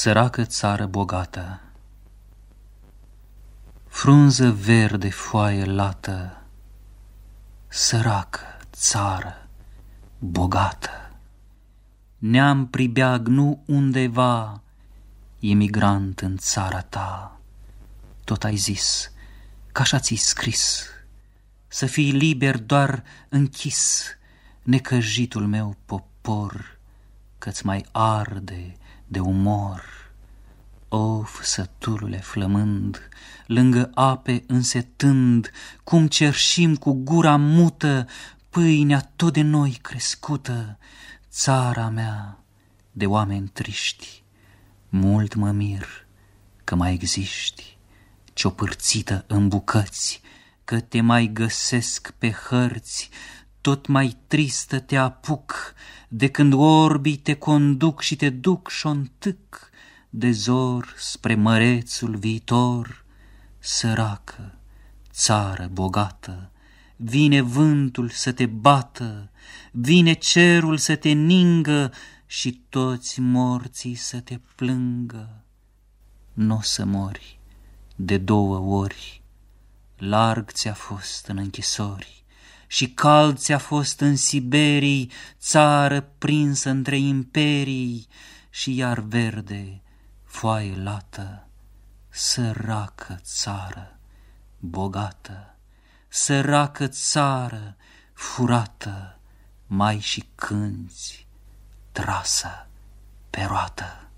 Săracă țară bogată Frunză verde, foaie lată, Săracă țară bogată. Neam pribeag nu undeva, Emigrant în țara ta, Tot ai zis, ca așa ți scris, Să fii liber doar închis, Necăjitul meu popor, Că-ți mai arde de umor. Of, sătulule flămând, lângă ape însetând, Cum cerșim cu gura mută pâinea tot de noi crescută, Țara mea de oameni triști, mult mă mir că mai existi, ciopârțită în bucăți, că te mai găsesc pe hărți, tot mai tristă te apuc, de când orbii te conduc și te duc șontâc de zor spre mărețul viitor, săracă, țară bogată, vine vântul să te bată, vine cerul să te ningă și toți morții să te plângă. N-o să mori de două ori, larg ți-a fost în închisori, și cald ți-a fost în Siberii, țară prinsă între imperii, și iar verde, foaie lată, săracă țară, bogată, săracă țară, furată, mai și cânți, trasă pe roată.